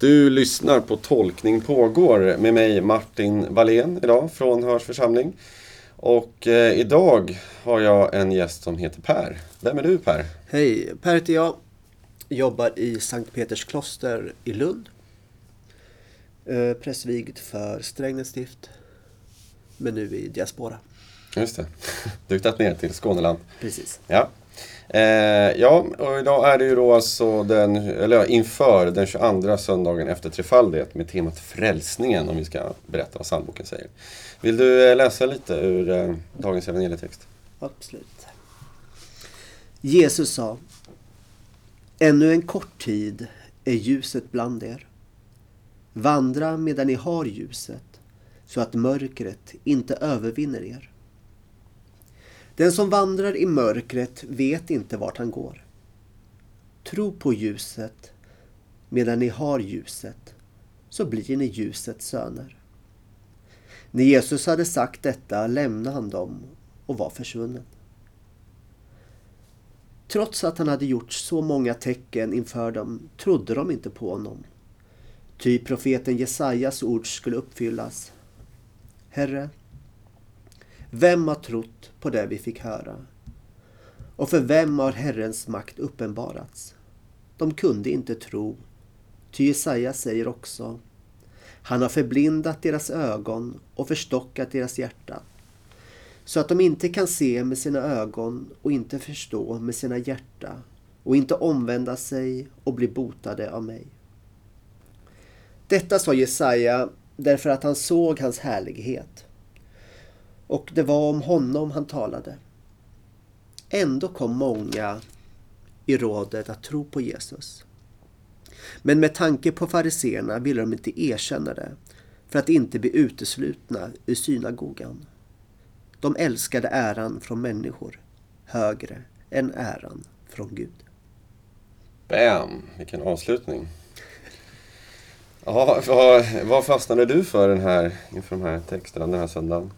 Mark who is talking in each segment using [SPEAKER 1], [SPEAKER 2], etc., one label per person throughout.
[SPEAKER 1] Du lyssnar på Tolkning pågår med mig Martin Wallén idag från Hörs församling. Och eh, idag har jag en gäst som heter Per. Vem är du Per?
[SPEAKER 2] Hej, Per heter jag. Jobbar i Sankt Peters kloster i Lund. Eh, prästvigd för Strängnäs stift. Men nu i diaspora.
[SPEAKER 1] Just det. Duktat ner till Skåneland.
[SPEAKER 2] Precis.
[SPEAKER 1] Ja. Eh, ja, och idag är det ju då alltså den, eller ja, inför den 22 söndagen efter trefaldighet med temat frälsningen om vi ska berätta vad psalmboken säger. Vill du eh, läsa lite ur eh, dagens evangelietext?
[SPEAKER 2] Absolut. Jesus sa Ännu en kort tid är ljuset bland er. Vandra medan ni har ljuset så att mörkret inte övervinner er. Den som vandrar i mörkret vet inte vart han går. Tro på ljuset medan ni har ljuset, så blir ni ljusets söner. När Jesus hade sagt detta lämnade han dem och var försvunnen. Trots att han hade gjort så många tecken inför dem trodde de inte på honom. Ty profeten Jesajas ord skulle uppfyllas. Herre, vem har trott på det vi fick höra? Och för vem har Herrens makt uppenbarats? De kunde inte tro, ty Jesaja säger också Han har förblindat deras ögon och förstockat deras hjärta så att de inte kan se med sina ögon och inte förstå med sina hjärta och inte omvända sig och bli botade av mig. Detta sa Jesaja därför att han såg hans härlighet och det var om honom han talade. Ändå kom många i rådet att tro på Jesus. Men med tanke på fariseerna ville de inte erkänna det för att inte bli uteslutna ur synagogan. De älskade äran från människor högre än äran från Gud.
[SPEAKER 1] Bam! Vilken avslutning. Ja, vad, vad fastnade du för den här, inför de här texterna den här söndagen?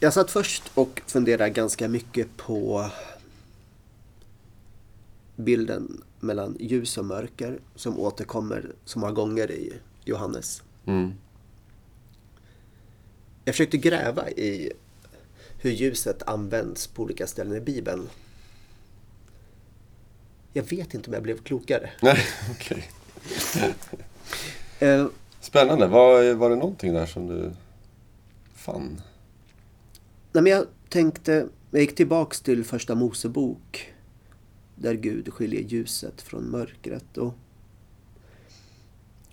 [SPEAKER 2] Jag satt först och funderade ganska mycket på bilden mellan ljus och mörker som återkommer så många gånger i Johannes.
[SPEAKER 1] Mm.
[SPEAKER 2] Jag försökte gräva i hur ljuset används på olika ställen i Bibeln. Jag vet inte om jag blev klokare.
[SPEAKER 1] Nej, okej.
[SPEAKER 2] Eh,
[SPEAKER 1] Spännande. Var, var det någonting där som du fann?
[SPEAKER 2] Nej, men jag tänkte, jag gick tillbaks till första Mosebok. Där Gud skiljer ljuset från mörkret. Och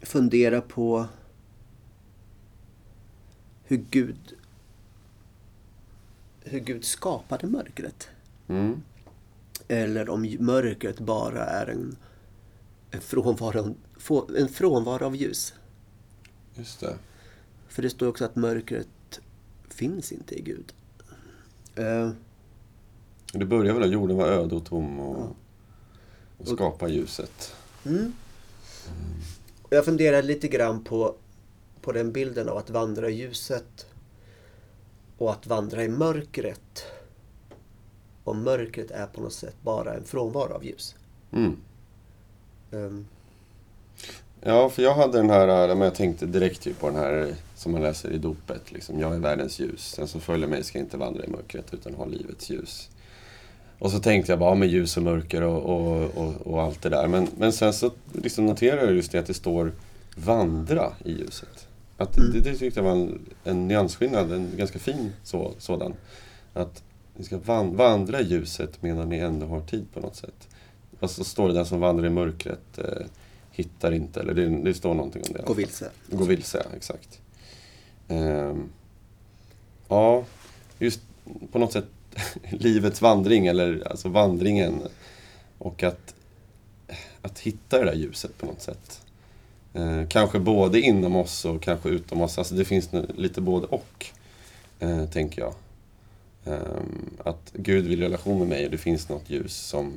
[SPEAKER 2] fundera på hur Gud, hur Gud skapade mörkret.
[SPEAKER 1] Mm.
[SPEAKER 2] Eller om mörkret bara är en, en, frånvaro, en frånvaro av ljus.
[SPEAKER 1] Just det.
[SPEAKER 2] För det står också att mörkret finns inte i Gud. Eh,
[SPEAKER 1] Det börjar väl att jorden var öde och tom och,
[SPEAKER 2] Ja.
[SPEAKER 1] och skapa ljuset.
[SPEAKER 2] Mm. Och jag funderar lite grann på, på den bilden av att vandra i ljuset och att vandra i mörkret. Och mörkret är på något sätt bara en frånvaro av ljus.
[SPEAKER 1] Mm.
[SPEAKER 2] Ehm,
[SPEAKER 1] Ja, för jag hade den här, äh, men jag tänkte direkt typ på den här som man läser i dopet. Liksom, jag är världens ljus. Den som följer mig ska inte vandra i mörkret utan ha livets ljus. Och så tänkte jag bara ja, med ljus och mörker och, och, och, och allt det där. Men, men sen så liksom noterade jag just det att det står vandra i ljuset. Att
[SPEAKER 2] Mm.
[SPEAKER 1] det, det tyckte jag var en, en nyansskillnad, en ganska fin så, sådan. Att ni ska van, vandra i ljuset medan ni ändå har tid på något sätt. Och så står det den som vandrar i mörkret eh, hittar inte, eller det, det står någonting om det.
[SPEAKER 2] gå vilse.
[SPEAKER 1] Gå vilse, exakt. Ehm, ja, just på något sätt livets vandring, eller alltså vandringen. Och att, att hitta det där ljuset på något sätt. Eh, kanske både inom oss och kanske utom oss. Alltså det finns lite både och, eh, tänker jag. Ehm, att Gud vill relation med mig och det finns något ljus som,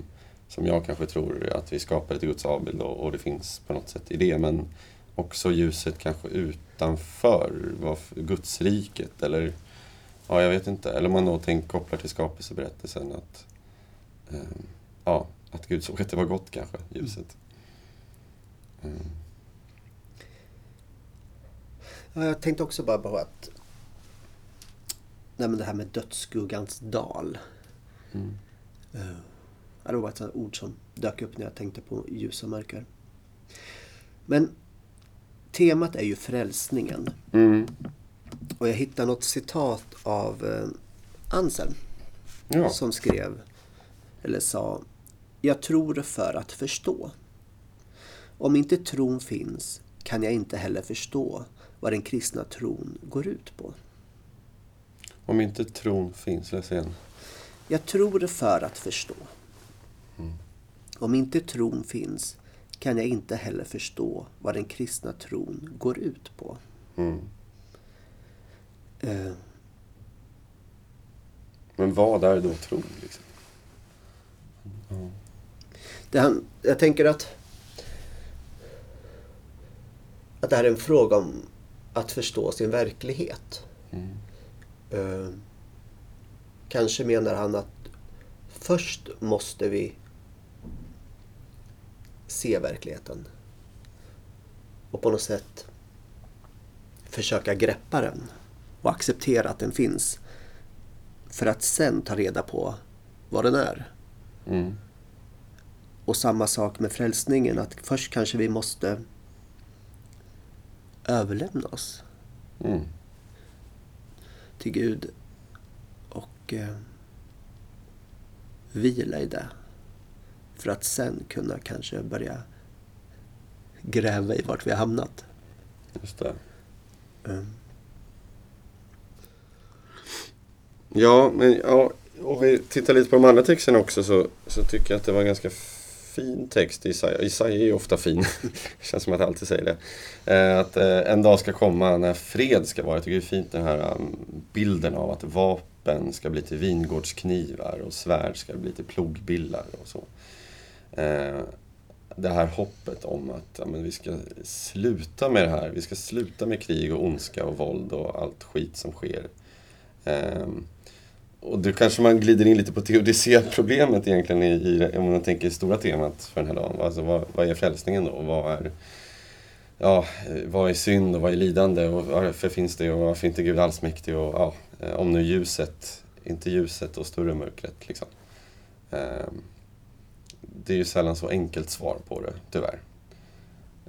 [SPEAKER 1] som jag kanske tror att vi skapar ett Guds avbild och, och det finns på något sätt i det. Men också ljuset kanske utanför Gudsriket eller ja, jag vet inte. Eller om man då tänker kopplar till skapelseberättelsen att ehm, ja, att Gud såg att det var gott kanske, ljuset. Mm.
[SPEAKER 2] Ja, jag tänkte också bara på att nej, men det här med dödsskuggans dal.
[SPEAKER 1] Mm.
[SPEAKER 2] Uh, det var ett sånt ord som dök upp när jag tänkte på ljus och mörker. Men temat är ju frälsningen.
[SPEAKER 1] Mm.
[SPEAKER 2] Och jag hittade något citat av eh, Anselm.
[SPEAKER 1] Ja.
[SPEAKER 2] Som skrev, eller sa, Jag tror för att förstå. Om inte tron finns kan jag inte heller förstå vad den kristna tron går ut på.
[SPEAKER 1] Om inte tron finns, läs igen.
[SPEAKER 2] Jag tror för att förstå.
[SPEAKER 1] Mm.
[SPEAKER 2] Om inte tron finns kan jag inte heller förstå vad den kristna tron går ut på.
[SPEAKER 1] Mm.
[SPEAKER 2] Eh,
[SPEAKER 1] Men vad är då tron? Liksom? Ja.
[SPEAKER 2] det han, jag tänker att, att det här är en fråga om att förstå sin verklighet.
[SPEAKER 1] Mm.
[SPEAKER 2] Eh, kanske menar han att först måste vi se verkligheten. Och på något sätt försöka greppa den och acceptera att den finns. För att sen ta reda på vad den är.
[SPEAKER 1] Mm.
[SPEAKER 2] Och samma sak med frälsningen, att först kanske vi måste överlämna oss
[SPEAKER 1] Mm.
[SPEAKER 2] till Gud och eh, vila i det. För att sen kunna kanske börja gräva i vart vi har hamnat.
[SPEAKER 1] Just det.
[SPEAKER 2] Mm.
[SPEAKER 1] Ja, men ja, om vi tittar lite på de andra texterna också så, så tycker jag att det var en ganska fin text i Isaia. Isaia är ju ofta fin. det känns som att jag alltid säger det. Eh, att eh, en dag ska komma när fred ska vara. Jag tycker det är fint den här um, bilden av att vapen ska bli till vingårdsknivar och svärd ska bli till plogbillar och så. Eh, det här hoppet om att ja, men vi ska sluta med det här. Vi ska sluta med krig och ondska och våld och allt skit som sker. Eh, och då kanske man glider in lite på teodicéproblemet egentligen i, i, om man tänker stora temat för den här dagen. Alltså vad, vad är frälsningen då? Vad är, ja, vad är synd och vad är lidande och varför finns det och varför är inte Gud allsmäktig och ja, eh, om nu ljuset, inte ljuset och större mörkret liksom. Ehm, det är ju sällan så enkelt svar på det, tyvärr.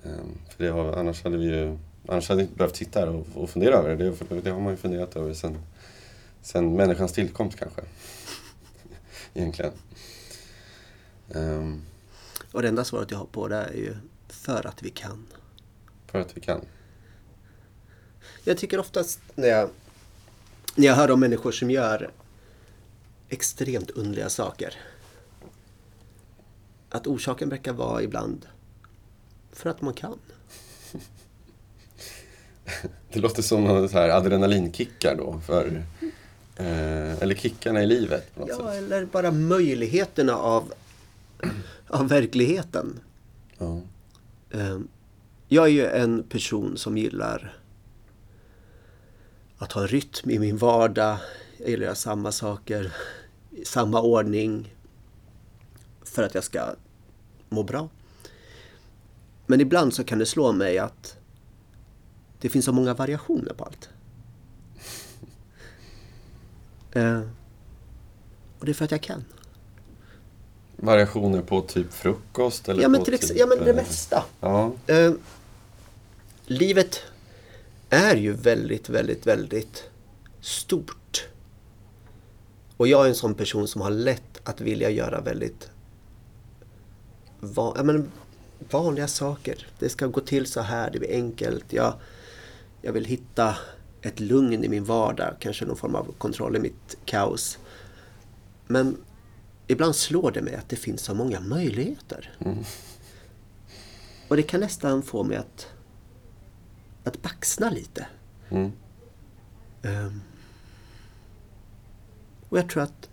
[SPEAKER 1] Ehm, för det har, annars hade vi ju annars hade vi inte behövt sitta här och, och fundera över det. Det, det har man ju funderat över sen, sen människans tillkomst kanske. Egentligen. Ehm,
[SPEAKER 2] Och det enda svaret jag har på det är ju för att vi kan.
[SPEAKER 1] för att vi kan.
[SPEAKER 2] Jag tycker oftast när jag, när jag hör om människor som gör extremt underliga saker. Att orsaken verkar vara ibland för att man kan.
[SPEAKER 1] Det låter som någon så här adrenalinkickar då. För, eh, eller kickarna i livet på
[SPEAKER 2] Ja,
[SPEAKER 1] sätt.
[SPEAKER 2] eller bara möjligheterna av, av verkligheten.
[SPEAKER 1] Ja.
[SPEAKER 2] Eh, Jag är ju en person som gillar att ha rytm i min vardag. Jag gillar att göra samma saker i samma ordning för att jag ska må bra. Men ibland så kan det slå mig att det finns så många variationer på allt. Eh, Och det är för att jag kan.
[SPEAKER 1] Variationer på typ frukost? Eller
[SPEAKER 2] Ja men, till
[SPEAKER 1] typ,
[SPEAKER 2] ja, men det
[SPEAKER 1] eh,
[SPEAKER 2] mesta.
[SPEAKER 1] Ja,
[SPEAKER 2] Eh, livet är ju väldigt, väldigt, väldigt stort. Och jag är en sån person som har lätt att vilja göra väldigt va- ja, men, vanliga saker. Det ska gå till så här, det blir enkelt. Jag, jag vill hitta ett lugn i min vardag, kanske någon form av kontroll i mitt kaos. Men ibland slår det mig att det finns så många möjligheter. Och det kan nästan få mig att, att baxna lite.
[SPEAKER 1] mm,
[SPEAKER 2] Ehm. Och jag tror att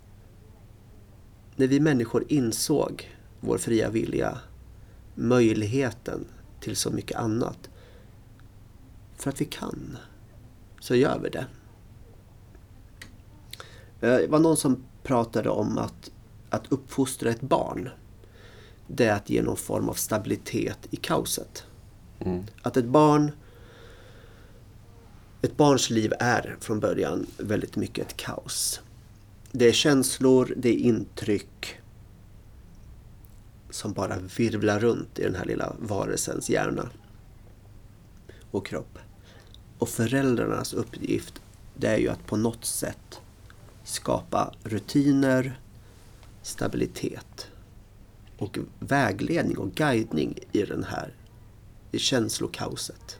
[SPEAKER 2] när vi människor insåg vår fria vilja, möjligheten till så mycket annat, för att vi kan, så gör vi det. Eh, Det var någon som pratade om att, att uppfostra ett barn. det är att ge någon form av stabilitet i kaoset.
[SPEAKER 1] Mm.
[SPEAKER 2] Att ett barn ett barns liv är från början väldigt mycket ett kaos. Det är känslor, det är intryck som bara virvlar runt i den här lilla varelsens hjärna och kropp. Och föräldrarnas uppgift det är ju att på något sätt skapa rutiner, stabilitet och vägledning och guidning i den här i känslokaoset.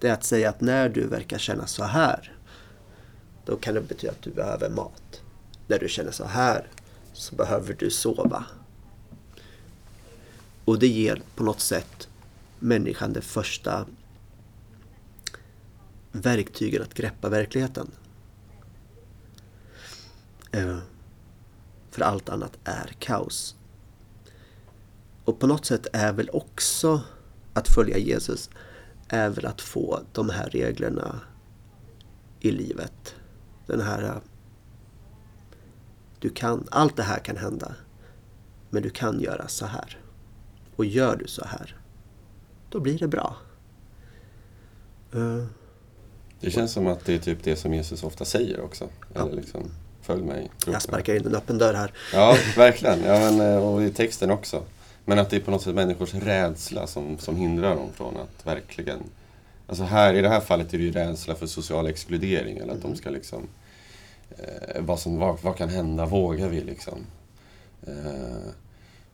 [SPEAKER 2] Det är att säga att när du verkar känna så här då kan det betyda att du behöver mat. När du känner så här så behöver du sova. Och det ger på något sätt människan det första verktygen att greppa verkligheten. Eh, för allt annat är kaos. Och på något sätt är väl också att följa Jesus är väl att få de här reglerna i livet. Den här... Eh, du kan, allt det här kan hända. Men du kan göra så här. Och gör du så här, då blir det bra. Eh,
[SPEAKER 1] Det känns som att det är typ det som Jesus ofta säger också. Eller liksom, följ mig.
[SPEAKER 2] Jag sparkar in en öppen dörr här.
[SPEAKER 1] Ja, verkligen. Ja, men, eh, och i texten också. Men att det är på något sätt människors rädsla som, som hindrar dem från att verkligen... Alltså här, i det här fallet är det ju rädsla för social exkludering. Eller att de ska liksom... Eh, vad, som, vad, vad kan hända? Vågar vi liksom? Eh,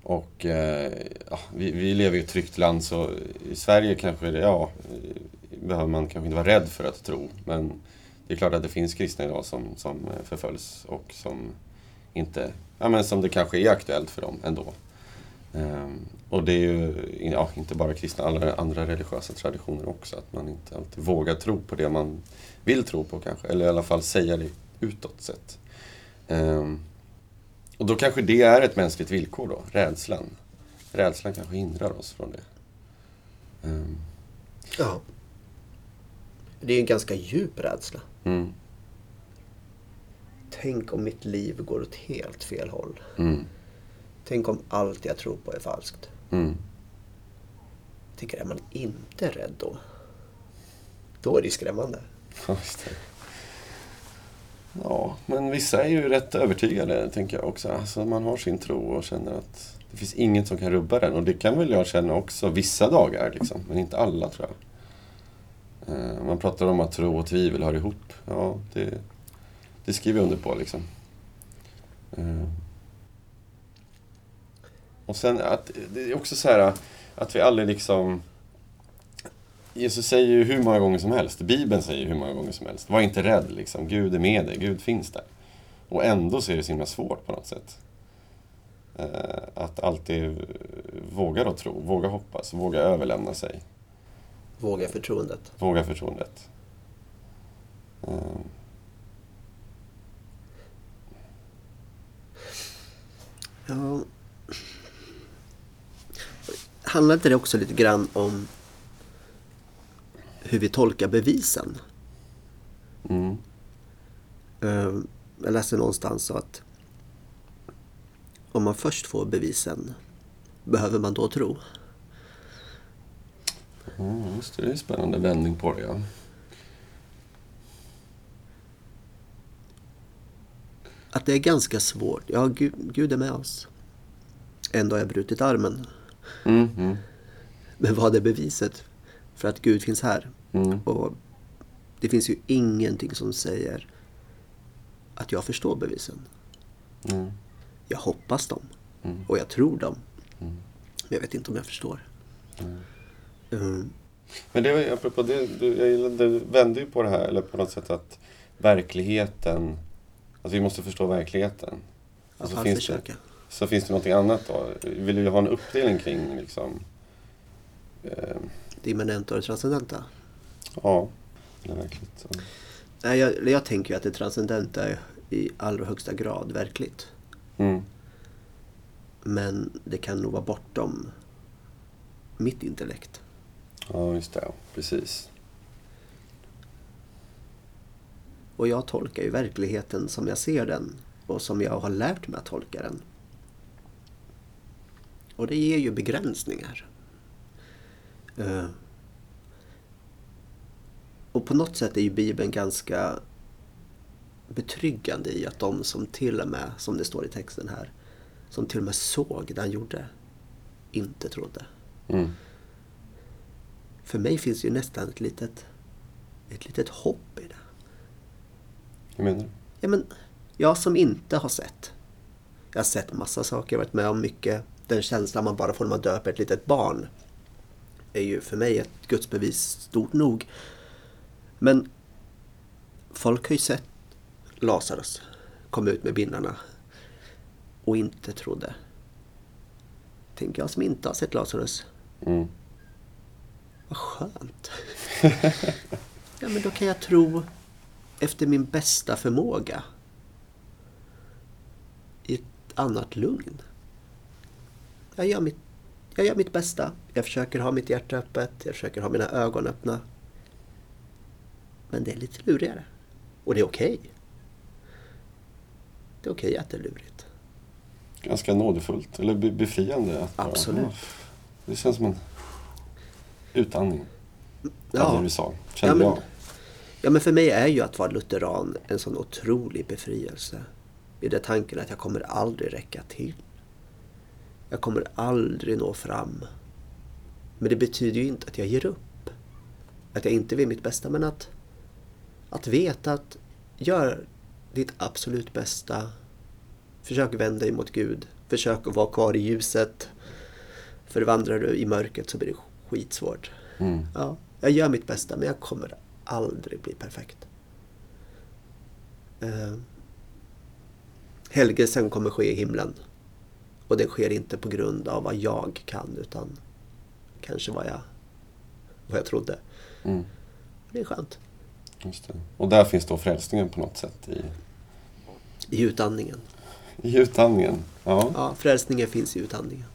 [SPEAKER 1] och eh, ja, vi, vi lever i ett tryggt land så i Sverige kanske det, ja, behöver man kanske inte vara rädd för att tro. Men det är klart att det finns kristna idag som, som eh, förföljs och som inte, ja men som det kanske är aktuellt för dem ändå. Ehm, och det är ju ja, inte bara kristna, alla andra religiösa traditioner också. Att man inte alltid vågar tro på det man vill tro på kanske. Eller i alla fall säga det utåt sett. Ehm, och då kanske det är ett mänskligt villkor då, rädslan. Rädslan kanske hindrar oss från det. Ehm,
[SPEAKER 2] Ja. Det är en ganska djup rädsla.
[SPEAKER 1] mm,
[SPEAKER 2] Tänk om mitt liv går åt helt fel håll.
[SPEAKER 1] mm,
[SPEAKER 2] Tänk om allt jag tror på är falskt.
[SPEAKER 1] mm.
[SPEAKER 2] Tycker, är man inte rädd då? Då är det skrämmande.
[SPEAKER 1] Ja. Ja, men vissa är ju rätt övertygade, tänker jag också. Alltså, man har sin tro och känner att det finns inget som kan rubba den. Och det kan väl jag känna också vissa dagar, liksom. men inte alla tror jag. Eh, man pratar om att tro och tvivel hör ihop. Ja, det, det skriver jag under på. Liksom. Eh. Och sen att det är också så här att vi aldrig liksom... Jesus säger ju hur många gånger som helst, Bibeln säger hur många gånger som helst. Var inte rädd, liksom. Gud är med dig, Gud finns där. Och ändå så är det så himla svårt på något sätt. Eh, att alltid våga då tro, våga hoppas, våga överlämna sig,
[SPEAKER 2] Våga förtroendet.
[SPEAKER 1] våga förtroendet. Eh,
[SPEAKER 2] Ja. Handlar inte det också lite grann om hur vi tolkar bevisen?
[SPEAKER 1] Mm.
[SPEAKER 2] Eh, Jag läste någonstans att om man först får bevisen, behöver man då tro?
[SPEAKER 1] Mm, just det, det är en spännande vändning på det. Ja.
[SPEAKER 2] Att det är ganska svårt. Ja, Gud, Gud är med oss. Ändå har jag brutit armen.
[SPEAKER 1] Mm, mm,
[SPEAKER 2] Men vad är beviset för att Gud finns här?
[SPEAKER 1] mm,
[SPEAKER 2] Och det finns ju ingenting som säger att jag förstår bevisen.
[SPEAKER 1] mm,
[SPEAKER 2] Jag hoppas dem
[SPEAKER 1] Mm.
[SPEAKER 2] och jag tror dem.
[SPEAKER 1] Mm.
[SPEAKER 2] Men jag vet inte om jag förstår.
[SPEAKER 1] Mm.
[SPEAKER 2] Mm.
[SPEAKER 1] Men det var apropå det, du, jag gillade, du vände ju på det här, eller på något sätt att verkligheten, alltså vi måste förstå verkligheten.
[SPEAKER 2] Att
[SPEAKER 1] Alltså finns det, så finns det någonting annat då? Vill du ha en uppdelning kring liksom, eh,
[SPEAKER 2] Det immanenta och det transcendenta.
[SPEAKER 1] ja, eller verkligt. Så.
[SPEAKER 2] Nej, jag, jag tänker ju att det transcendenta är i allra högsta grad verkligt.
[SPEAKER 1] Mm,
[SPEAKER 2] Men det kan nog vara bortom mitt intellekt.
[SPEAKER 1] ja, just det, ja, precis.
[SPEAKER 2] Och jag tolkar ju verkligheten som jag ser den och som jag har lärt mig att tolka den. Och det ger ju begränsningar. Eh, och på något sätt är ju Bibeln ganska betryggande i att de som till och med, som det står i texten här, som till och med såg det han gjorde, inte trodde.
[SPEAKER 1] Mm.
[SPEAKER 2] För mig finns ju nästan ett litet, ett litet hopp i det.
[SPEAKER 1] Hur menar du?
[SPEAKER 2] Ja, men jag som inte har sett. Jag har sett massa saker, jag har varit med om mycket. Den känslan man bara får när man döper ett litet barn är ju för mig ett gudsbevis stort nog. Men folk har ju sett Lazarus komma ut med bindlarna och inte trodde. Tänker jag som inte har sett Lazarus,
[SPEAKER 1] Mm.
[SPEAKER 2] vad skönt. ja, men då kan jag tro efter min bästa förmåga. I ett annat lugn. Jag gör mitt, jag gör mitt bästa. Jag försöker ha mitt hjärta öppet. Jag försöker ha mina ögon öppna. Men det är lite lurigare. Och det är okej. Det är okej att det är lurigt.
[SPEAKER 1] Ganska nådefullt, eller be- befriande. Att bara,
[SPEAKER 2] Absolut.
[SPEAKER 1] "Ah, Det känns som en utandning. Ja.
[SPEAKER 2] Ja.
[SPEAKER 1] Det du sa, kände
[SPEAKER 2] Ja, men-
[SPEAKER 1] jag.
[SPEAKER 2] Ja, men för mig är ju att vara lutheran en sån otrolig befrielse. I det tanken att jag kommer aldrig räcka till. Jag kommer aldrig nå fram. Men det betyder ju inte att jag ger upp. Att jag inte vill mitt bästa, men att, att veta att gör ditt absolut bästa. Försök vända dig mot Gud. Försök att vara kvar i ljuset. För vandrar du i mörkret så blir det skitsvårt.
[SPEAKER 1] Mm.
[SPEAKER 2] Ja, jag gör mitt bästa men jag kommer aldrig bli perfekt. Eh, helgelsen kommer ske i himlen. Och det sker inte på grund av vad jag kan utan kanske vad jag, vad jag trodde.
[SPEAKER 1] Mm.
[SPEAKER 2] Det är skönt.
[SPEAKER 1] Just det. Och där finns då frälsningen på något sätt i,
[SPEAKER 2] I utandningen.
[SPEAKER 1] i utandningen. Ja.
[SPEAKER 2] Ja, frälsningen finns i utandningen.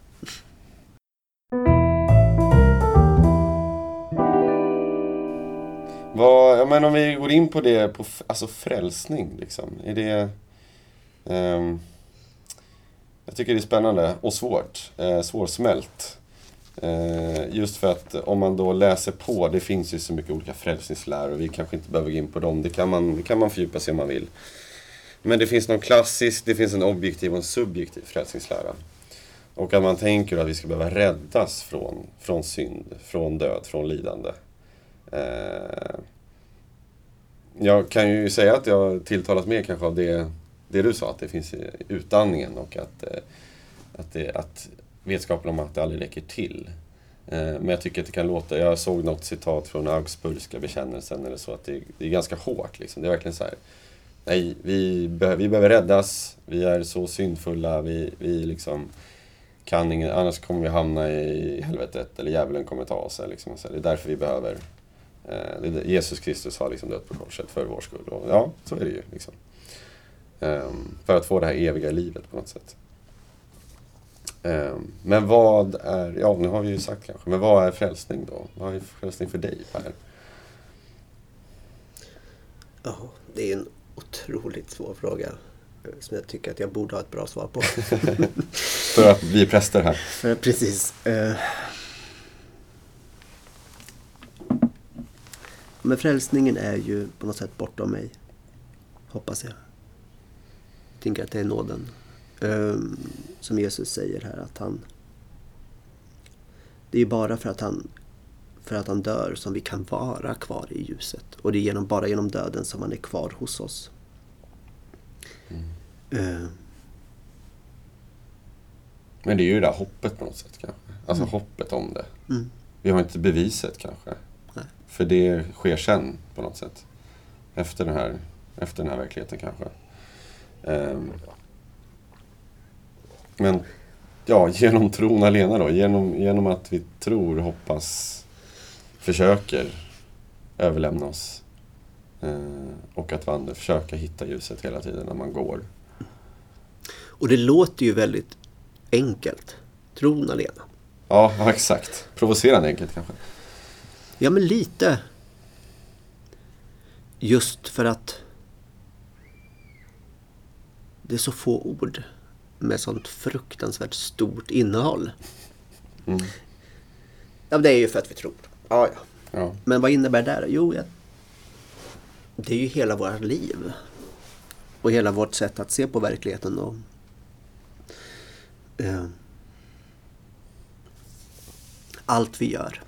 [SPEAKER 1] Vad, ja, men om vi går in på det, på alltså frälsning liksom. Är det... ehm, jag tycker det är spännande och svårt. Eh, svårsmält. Eh, just för att om man då läser på, det finns ju så mycket olika frälsningsläror. Vi kanske inte behöver gå in på dem. Det kan man, det kan man fördjupa sig om man vill. Men det finns någon klassisk, det finns en objektiv och en subjektiv frälsningslära. Och att man tänker att vi ska behöva räddas från, från synd, från död, från lidande. Eh, jag kan ju säga att jag tilltalas mer kanske av det, det du sa, att det finns i utandningen och att, eh, att, det, att vetskapen om att det aldrig räcker till. Eh, men jag tycker att det kan låta, jag såg något citat från Augsburgska bekännelsen eller så, att det, det är ganska hårt liksom. Det är verkligen så här, nej, vi, be, vi behöver räddas, vi är så syndfulla, vi, vi liksom kan ingen, annars kommer vi hamna i helvetet eller djävulen kommer ta oss. Liksom. Så det är därför vi behöver eh, Jesus Kristus har liksom dött på korset för vår skull. Och, ja, så är det ju. Liksom. Um, för att få det här eviga livet på något sätt. Ehm, men vad är, ja nu har vi ju sagt kanske, men vad är frälsning då? Vad är frälsning för dig Per?
[SPEAKER 2] Ja, det är en otroligt svår fråga. eh, Som jag tycker att jag borde ha ett bra svar på.
[SPEAKER 1] För att vi är präster här.
[SPEAKER 2] För precis. Eh, men frälsningen är ju på något sätt bortom mig. Hoppas jag. Jag tänker att det är nåden. Eh, som Jesus säger här att han... Det är bara för att han, för att han dör som vi kan vara kvar i ljuset. Och det är genom, bara genom döden som han är kvar hos oss. Eh,
[SPEAKER 1] Men det är ju det där hoppet på något sätt kanske. Alltså hoppet om det.
[SPEAKER 2] mm.
[SPEAKER 1] Vi har inte beviset kanske.
[SPEAKER 2] Nej.
[SPEAKER 1] För det sker sen på något sätt. Efter den här, efter den här verkligheten kanske. Ehm. Men ja, genom tron alena då. Genom, genom att vi tror, hoppas, försöker överlämna oss. Eh, och att vandra, försöka hitta ljuset hela tiden när man går.
[SPEAKER 2] Och det låter ju väldigt enkelt. Tron alena.
[SPEAKER 1] Ja, ja, exakt. Provocerande enkelt kanske.
[SPEAKER 2] Ja, men lite. Just för att det är så få ord. Med sånt fruktansvärt stort innehåll.
[SPEAKER 1] Mm.
[SPEAKER 2] Ja, det är ju för att vi tror. Ja, ja.
[SPEAKER 1] Ja.
[SPEAKER 2] Men vad innebär det? Jo, ja, det är ju hela vårt liv. Och hela vårt sätt att se på verkligheten. Och, eh, allt vi gör.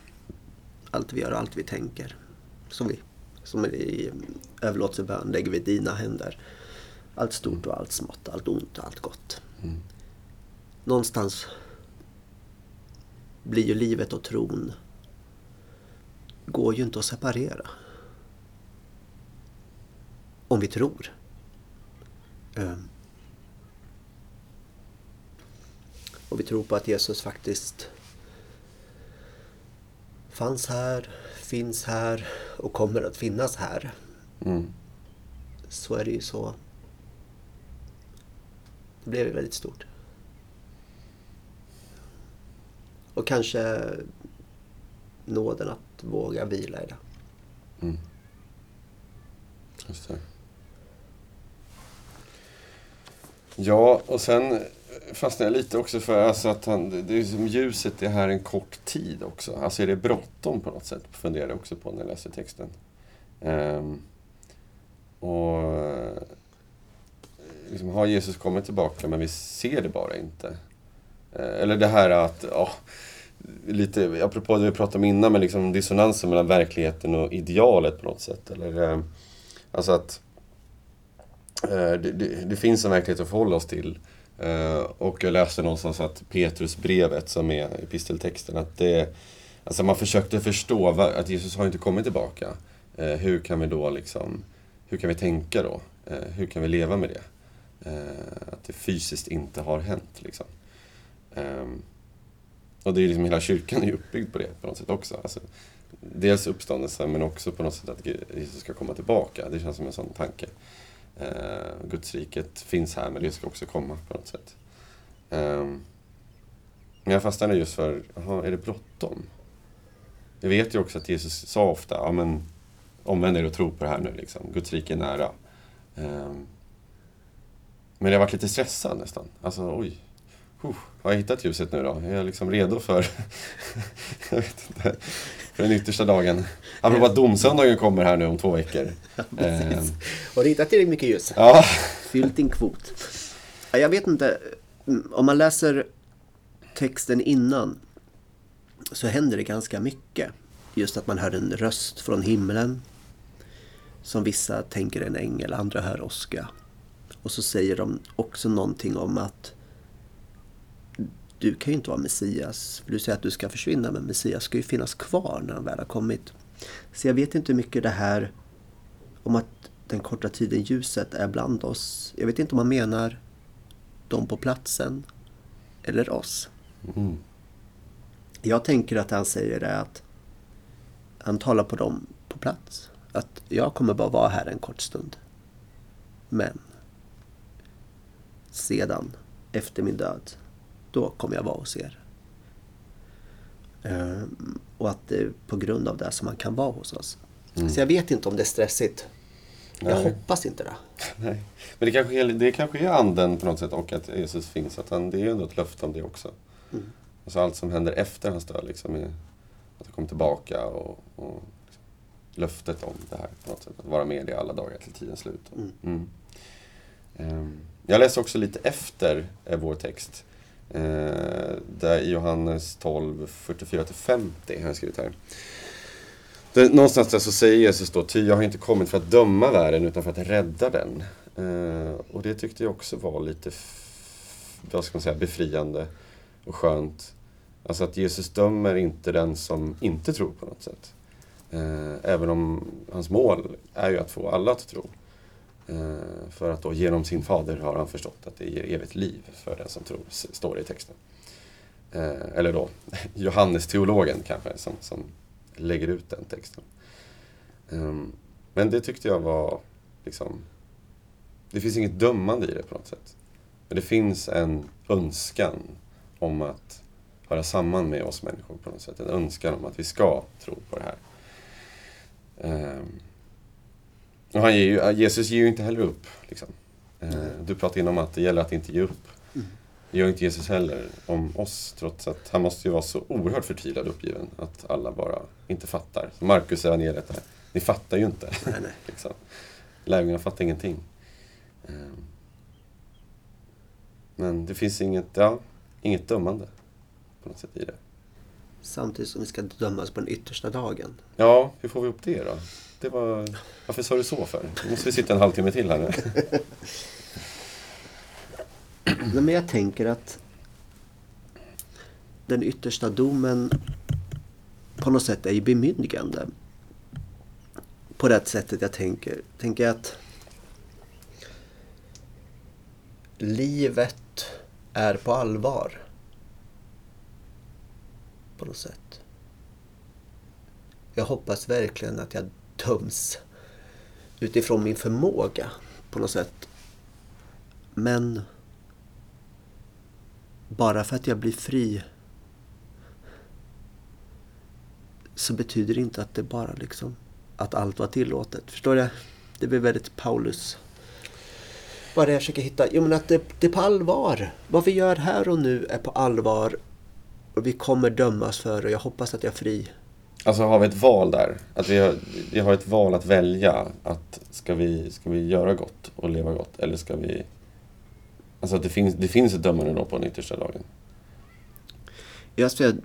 [SPEAKER 2] Allt vi gör och allt vi tänker. Som vi som i överlåtelsebön lägger vi dina händer. Allt stort och allt smått, allt ont och allt gott.
[SPEAKER 1] Mm.
[SPEAKER 2] Någonstans blir ju livet och tron går ju inte att separera. Om vi tror. Ehm. Och vi tror på att Jesus faktiskt fanns här, finns här och kommer att finnas här.
[SPEAKER 1] Mm.
[SPEAKER 2] Så är det ju så. Det blev ju väldigt stort. Och kanske nåden att våga vila i det.
[SPEAKER 1] Mm. Just det. Ja, och sen fastnade jag lite också för alltså att han, det är som ljuset är här en kort tid också. Alltså är det bråttom på något sätt? Funderade jag också på när jag läste texten. Um, och liksom, har Jesus kommit tillbaka men vi ser det bara inte? Eh, eller det här att, ja, lite apropå det vi pratade om innan, men liksom dissonansen mellan verkligheten och idealet på något sätt. Eller, eh, alltså att eh, det, det, det finns en verklighet att förhålla oss till. Och jag läste någonstans att Petrusbrevet, som är episteltexten, att det, alltså man försökte förstå att Jesus har inte kommit tillbaka. Hur kan vi då liksom, hur kan vi tänka då? Hur kan vi leva med det? Eh, att det fysiskt inte har hänt liksom. Ehm, och det är liksom hela kyrkan är uppbyggd på det på något sätt också. Alltså, dels uppståndelsen men också på något sätt att Jesus ska komma tillbaka. Det känns som en sån tanke. Eh, Gudsriket finns här men det ska också komma på något sätt. Ehm, men jag fastnade just för, jaha, är det bråttom? Jag vet ju också att Jesus sa ofta, ja men omvänd er och tro på det här nu liksom. Guds rike är nära. Ehm, men jag varit lite stressad nästan. Alltså oj, Huh, har jag hittat ljuset nu då? Är jag liksom redo för, jag vet inte, för den yttersta dagen? Apropå att domsöndagen kommer här nu om två veckor. Ehm,
[SPEAKER 2] Har du hittat tillräckligt mycket ljus?
[SPEAKER 1] ja,
[SPEAKER 2] Fyllt din kvot. Ja, Jag vet inte. Om man läser texten innan så händer det ganska mycket. Just att man hör en röst från himlen. Som vissa tänker är en ängel, andra hör åska. Och så säger de också någonting om att du kan ju inte vara Messias. För du säger att du ska försvinna men Messias ska ju finnas kvar när han väl har kommit. Så jag vet inte hur mycket det här om att den korta tiden ljuset är bland oss. Jag vet inte om man menar de på platsen eller oss.
[SPEAKER 1] mm,
[SPEAKER 2] Jag tänker att han säger det att han talar på dem på plats. Att jag kommer bara vara här en kort stund. Men sedan, efter min död, då kommer jag vara hos er. Ehm, och att det är på grund av det som han kan vara hos oss. Så jag vet inte om det är stressigt. Jag
[SPEAKER 1] Nej.
[SPEAKER 2] hoppas inte det.
[SPEAKER 1] nej. Men det kanske, är, det kanske är anden på något sätt och att Jesus finns. Att han, det är ju ändå ett löfte om det också.
[SPEAKER 2] Mm.
[SPEAKER 1] Alltså allt som händer efter hans död liksom är att han kommer tillbaka och, och liksom, löftet om det här på något sätt. Att vara med i alla dagar till tidens slut.
[SPEAKER 2] Mm.
[SPEAKER 1] Mm. Jag läser också lite efter eh, vår text. Eh, där i Johannes 12, 44-50 har jag skrivit här. Det, någonstans där så säger Jesus då, ty jag har inte kommit för att döma världen utan för att rädda den. Eh, och det tyckte jag också var lite, vad ska man säga, befriande och skönt. Alltså att Jesus dömer inte den som inte tror på något sätt. Eh, även om hans mål är ju att få alla att tro. Eh, för att då genom sin fader har han förstått att det ger evigt liv för den som tror, står det i texten. Eh, eller då Johannes teologen kanske som, som lägger ut den texten. Ehm, men det tyckte jag var liksom Det finns inget dömande i det på något sätt. Men det finns en önskan om att höra samman med oss människor på något sätt. En önskan om att vi ska tro på det här. Ehm, och han ger ju, Jesus ger ju inte heller upp. Liksom. Eh, Du pratade innan om att det gäller att inte ge upp. Det gör inte Jesus heller om oss, trots att han måste ju vara så oerhört förtvivlad och uppgiven att alla bara inte fattar. Markus evangeliet där. Ni fattar ju inte.
[SPEAKER 2] Nej, nej.
[SPEAKER 1] liksom. Lärjungarna fattar ingenting. Ehm. Men det finns inget, ja, inget dömande på något sätt i det.
[SPEAKER 2] Samtidigt som vi ska dömas på den yttersta dagen.
[SPEAKER 1] Ja, hur får vi upp det då? Det var, varför sa du så för? Nu måste vi sitta en halvtimme till här nu.
[SPEAKER 2] Nej, men jag tänker att den yttersta domen på något sätt är ju bemyndigande. På det sättet jag tänker. Tänker jag att livet är på allvar. På något sätt. Jag hoppas verkligen att jag töms utifrån min förmåga på något sätt. Men bara för att jag blir fri så betyder det inte att det bara liksom att allt var tillåtet. Förstår du? Det blir väldigt Paulus. Vad är det jag försöker hitta? Jo men att det, det är på allvar. Vad vi gör här och nu är på allvar. Och vi kommer dömas för och jag hoppas att jag är fri.
[SPEAKER 1] Alltså har vi ett val där? Att vi har, vi har ett val att välja. Att ska vi, ska vi göra gott och leva gott? Eller ska vi... Alltså att det finns, det finns ett dömande då på den yttersta dagen.
[SPEAKER 2] Jag säger,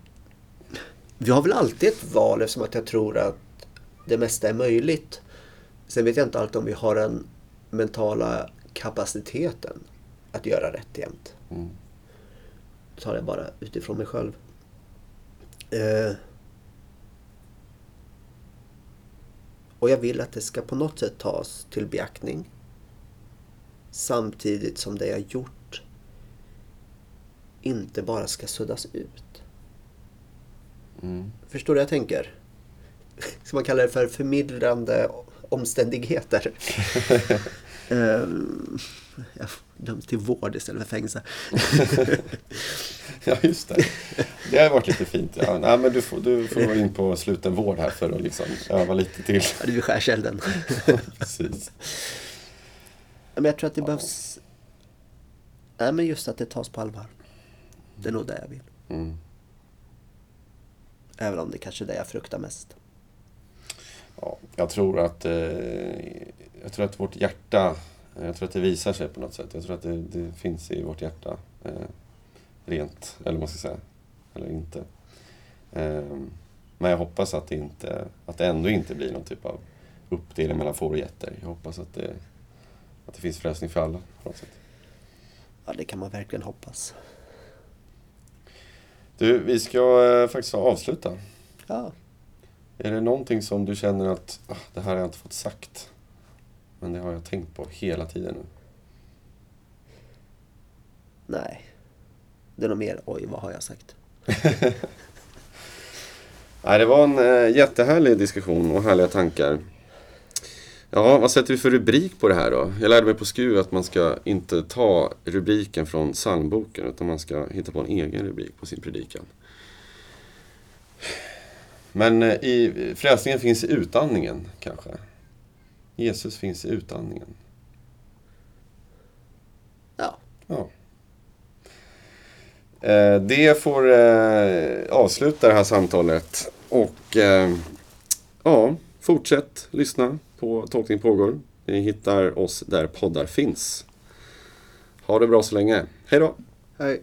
[SPEAKER 2] vi har väl alltid ett val eftersom att jag tror att det mesta är möjligt. Sen vet jag inte alltid om vi har den mentala kapaciteten att göra rätt jämt.
[SPEAKER 1] Mm.
[SPEAKER 2] Det tar jag bara utifrån mig själv. Eh. Och jag vill att det ska på något sätt tas till beaktning. Samtidigt som det jag gjort inte bara ska suddas ut.
[SPEAKER 1] Mm.
[SPEAKER 2] Förstår du vad jag tänker? Ska man kalla det för förmildrande omständigheter? Ehm, jag döms till vård istället för fängelse.
[SPEAKER 1] Ja, just det. Det har varit lite fint. Ja. Nej, men du får, du får gå in på slutenvård här för att liksom öva lite till.
[SPEAKER 2] Ja, du är skärselden.
[SPEAKER 1] Precis.
[SPEAKER 2] Men jag tror att det behövs... Nej, men just att det tas på allvar. Det är nog det jag vill.
[SPEAKER 1] Mm.
[SPEAKER 2] Även om det kanske är det jag fruktar mest.
[SPEAKER 1] Ja, jag tror att eh, jag tror att vårt hjärta, jag tror att det visar sig på något sätt. Jag tror att det, det finns i vårt hjärta. Eh, rent, eller vad man ska säga. Eller inte. Eh, men jag hoppas att det, inte, att det ändå inte blir någon typ av uppdelning mellan får och getter. Jag hoppas att det, att det finns frälsning för alla på något sätt.
[SPEAKER 2] Ja, det kan man verkligen hoppas.
[SPEAKER 1] Du, vi ska eh, faktiskt avsluta.
[SPEAKER 2] Ja,
[SPEAKER 1] Är det någonting som du känner att ah, det här har jag inte fått sagt? Men det har jag tänkt på hela tiden nu.
[SPEAKER 2] nej. Det är nog mer, oj, vad har jag sagt?
[SPEAKER 1] Nej, det var en eh, jättehärlig diskussion och härliga tankar. Ja, vad sätter vi för rubrik på det här då? Jag lärde mig på SKU att man ska inte ta rubriken från psalmboken utan man ska hitta på en egen rubrik på sin predikan. Men eh, i frälsningen finns i utandningen kanske. Jesus finns i utandningen.
[SPEAKER 2] Ja,
[SPEAKER 1] Ja. Eh, Det får eh, avsluta det här samtalet. Och eh, ja, fortsätt lyssna på Tolkning pågår. Ni hittar oss där poddar finns. Ha det bra så länge. Hej då!
[SPEAKER 2] hej.